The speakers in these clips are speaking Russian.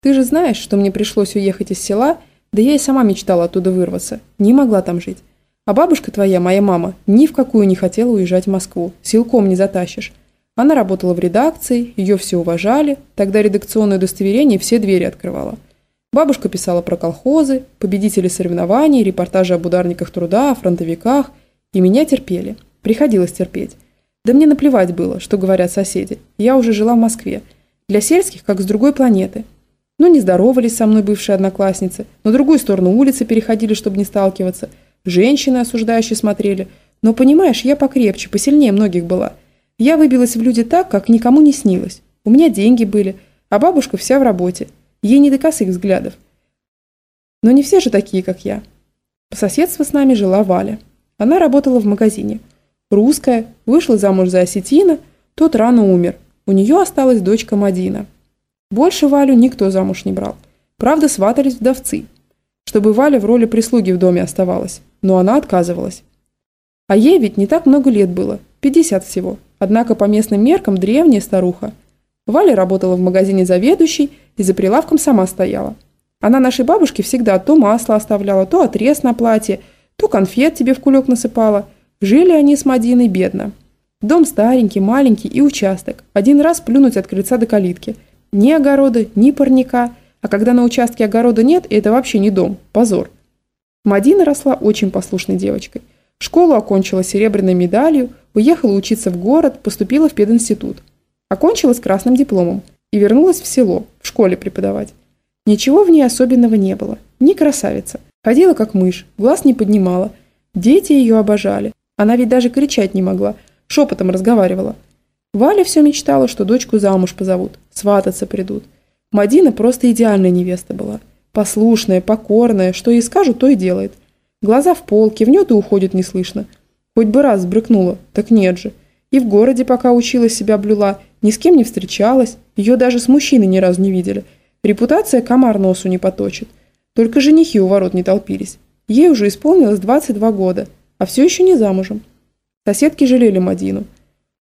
Ты же знаешь, что мне пришлось уехать из села, да я и сама мечтала оттуда вырваться. Не могла там жить. А бабушка твоя, моя мама, ни в какую не хотела уезжать в Москву. Силком не затащишь. Она работала в редакции, ее все уважали, тогда редакционное удостоверение все двери открывала. Бабушка писала про колхозы, победители соревнований, репортажи об ударниках труда, о фронтовиках. И меня терпели. Приходилось терпеть. Да мне наплевать было, что говорят соседи. Я уже жила в Москве. Для сельских, как с другой планеты. Ну, не здоровались со мной бывшие одноклассницы, на другую сторону улицы переходили, чтобы не сталкиваться – Женщины осуждающие смотрели. Но, понимаешь, я покрепче, посильнее многих была. Я выбилась в люди так, как никому не снилось. У меня деньги были, а бабушка вся в работе. Ей не до косых взглядов. Но не все же такие, как я. По соседству с нами жила Валя. Она работала в магазине. Русская, вышла замуж за осетина, тот рано умер. У нее осталась дочка Мадина. Больше Валю никто замуж не брал. Правда, сватались вдовцы. Чтобы Валя в роли прислуги в доме оставалась но она отказывалась. А ей ведь не так много лет было, 50 всего, однако по местным меркам древняя старуха. Валя работала в магазине заведующей и за прилавком сама стояла. Она нашей бабушке всегда то масло оставляла, то отрез на платье, то конфет тебе в кулек насыпала. Жили они с Мадиной бедно. Дом старенький, маленький и участок. Один раз плюнуть от крыльца до калитки. Ни огорода, ни парника. А когда на участке огорода нет, это вообще не дом. Позор. Мадина росла очень послушной девочкой. Школу окончила серебряной медалью, уехала учиться в город, поступила в пединститут. Окончила с красным дипломом и вернулась в село, в школе преподавать. Ничего в ней особенного не было. Ни красавица. Ходила как мышь, глаз не поднимала. Дети ее обожали. Она ведь даже кричать не могла, шепотом разговаривала. Валя все мечтала, что дочку замуж позовут, свататься придут. Мадина просто идеальная невеста была. Послушная, покорная, что ей скажут, то и делает. Глаза в пол, кивнет и уходит неслышно. Хоть бы раз сбрыкнула, так нет же. И в городе, пока училась, себя блюла, ни с кем не встречалась, ее даже с мужчиной ни разу не видели. Репутация комар носу не поточит. Только женихи у ворот не толпились. Ей уже исполнилось 22 года, а все еще не замужем. Соседки жалели Мадину.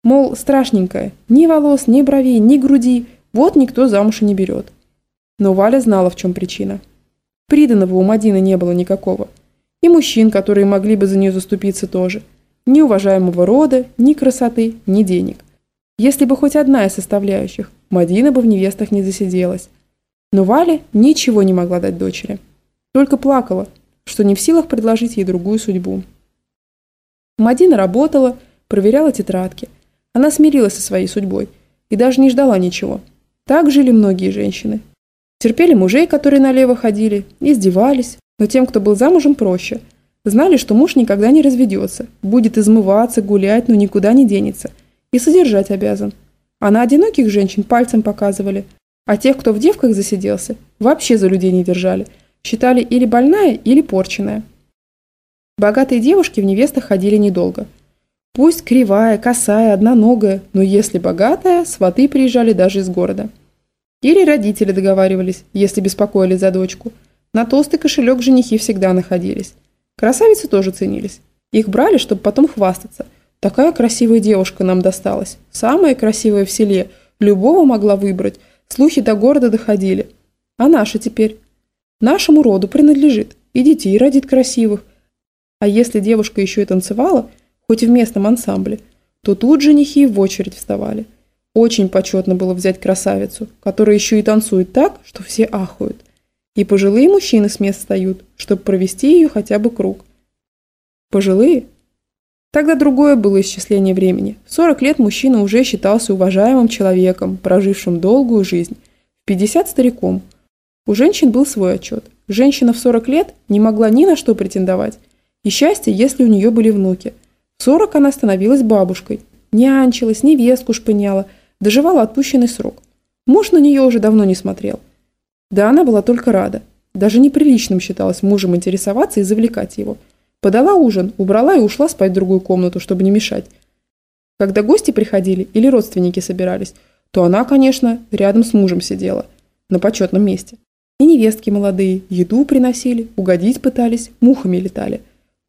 Мол, страшненькая, ни волос, ни бровей, ни груди, вот никто замуж и не берет. Но Валя знала, в чем причина. Приданного у Мадины не было никакого. И мужчин, которые могли бы за нее заступиться тоже. Ни уважаемого рода, ни красоты, ни денег. Если бы хоть одна из составляющих, Мадина бы в невестах не засиделась. Но Валя ничего не могла дать дочери. Только плакала, что не в силах предложить ей другую судьбу. Мадина работала, проверяла тетрадки. Она смирилась со своей судьбой и даже не ждала ничего. Так жили многие женщины, Терпели мужей, которые налево ходили, издевались, но тем, кто был замужем, проще. Знали, что муж никогда не разведется, будет измываться, гулять, но никуда не денется. И содержать обязан. А на одиноких женщин пальцем показывали. А тех, кто в девках засиделся, вообще за людей не держали. Считали или больная, или порченная. Богатые девушки в невестах ходили недолго. Пусть кривая, косая, одноногая, но если богатая, сваты приезжали даже из города. Или родители договаривались, если беспокоили за дочку. На толстый кошелек женихи всегда находились. Красавицы тоже ценились. Их брали, чтобы потом хвастаться. Такая красивая девушка нам досталась. Самая красивая в селе. Любого могла выбрать. Слухи до города доходили. А наша теперь? Нашему роду принадлежит. И детей родит красивых. А если девушка еще и танцевала, хоть в местном ансамбле, то тут женихи в очередь вставали. Очень почетно было взять красавицу, которая еще и танцует так, что все ахают. И пожилые мужчины с мест встают, чтобы провести ее хотя бы круг. Пожилые? Тогда другое было исчисление времени. В 40 лет мужчина уже считался уважаемым человеком, прожившим долгую жизнь. В 50 стариком. У женщин был свой отчет. Женщина в 40 лет не могла ни на что претендовать. И счастье, если у нее были внуки. 40 она становилась бабушкой. Нянчилась, невестку шпыняла – Доживала отпущенный срок. Муж на нее уже давно не смотрел. Да она была только рада. Даже неприличным считалось мужем интересоваться и завлекать его. Подала ужин, убрала и ушла спать в другую комнату, чтобы не мешать. Когда гости приходили или родственники собирались, то она, конечно, рядом с мужем сидела, на почетном месте. И невестки молодые еду приносили, угодить пытались, мухами летали.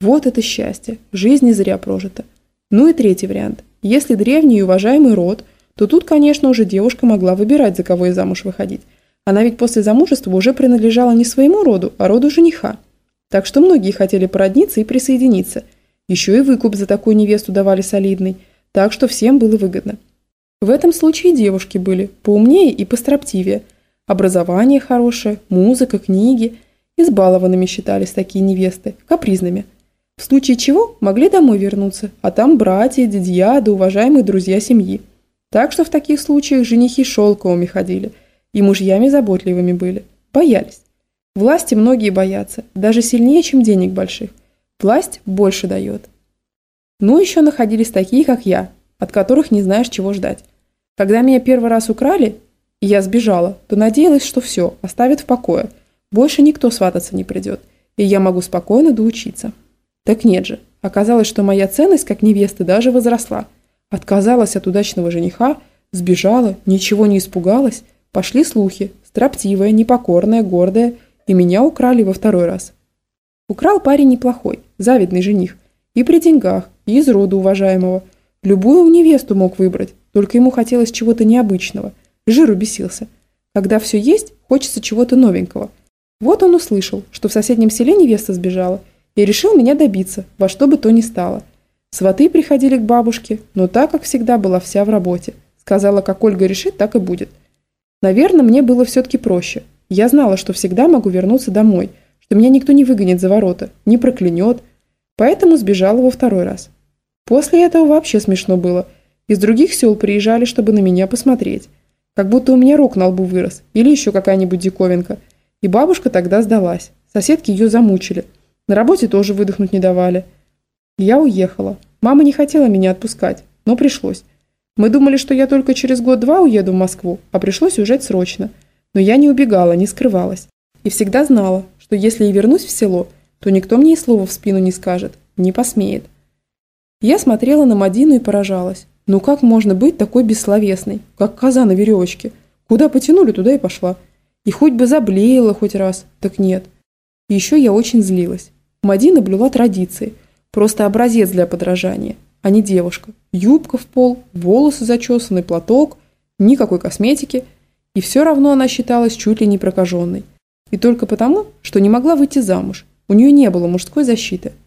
Вот это счастье, жизнь не зря прожита. Ну и третий вариант. Если древний и уважаемый род – то тут, конечно, уже девушка могла выбирать, за кого ей замуж выходить. Она ведь после замужества уже принадлежала не своему роду, а роду жениха. Так что многие хотели породниться и присоединиться. Еще и выкуп за такую невесту давали солидный, так что всем было выгодно. В этом случае девушки были поумнее и построптивее. Образование хорошее, музыка, книги. Избалованными считались такие невесты, капризными. В случае чего могли домой вернуться, а там братья, дядья да уважаемые друзья семьи. Так что в таких случаях женихи шелковыми ходили и мужьями заботливыми были. Боялись. Власти многие боятся, даже сильнее, чем денег больших. Власть больше дает. Ну, еще находились такие, как я, от которых не знаешь, чего ждать. Когда меня первый раз украли, и я сбежала, то надеялась, что все, оставят в покое. Больше никто свататься не придет, и я могу спокойно доучиться. Так нет же, оказалось, что моя ценность как невесты даже возросла. Отказалась от удачного жениха, сбежала, ничего не испугалась. Пошли слухи, строптивая, непокорная, гордая, и меня украли во второй раз. Украл парень неплохой, завидный жених, и при деньгах, и из рода уважаемого. Любую невесту мог выбрать, только ему хотелось чего-то необычного. Жиру бесился. Когда все есть, хочется чего-то новенького. Вот он услышал, что в соседнем селе невеста сбежала, и решил меня добиться, во что бы то ни стало. Сваты приходили к бабушке, но так, как всегда, была вся в работе. Сказала, как Ольга решит, так и будет. Наверное, мне было все-таки проще. Я знала, что всегда могу вернуться домой, что меня никто не выгонит за ворота, не проклянет. Поэтому сбежала во второй раз. После этого вообще смешно было. Из других сел приезжали, чтобы на меня посмотреть. Как будто у меня рог на лбу вырос, или еще какая-нибудь диковинка. И бабушка тогда сдалась. Соседки ее замучили. На работе тоже выдохнуть не давали. Я уехала. Мама не хотела меня отпускать, но пришлось. Мы думали, что я только через год-два уеду в Москву, а пришлось уезжать срочно. Но я не убегала, не скрывалась. И всегда знала, что если и вернусь в село, то никто мне и слова в спину не скажет, не посмеет. Я смотрела на Мадину и поражалась. Ну как можно быть такой бессловесной, как коза на веревочке? Куда потянули, туда и пошла. И хоть бы заблеяла хоть раз, так нет. И еще я очень злилась. Мадина блюла традиции. Просто образец для подражания, а не девушка. Юбка в пол, волосы зачесанный, платок, никакой косметики. И все равно она считалась чуть ли не прокаженной. И только потому, что не могла выйти замуж. У нее не было мужской защиты –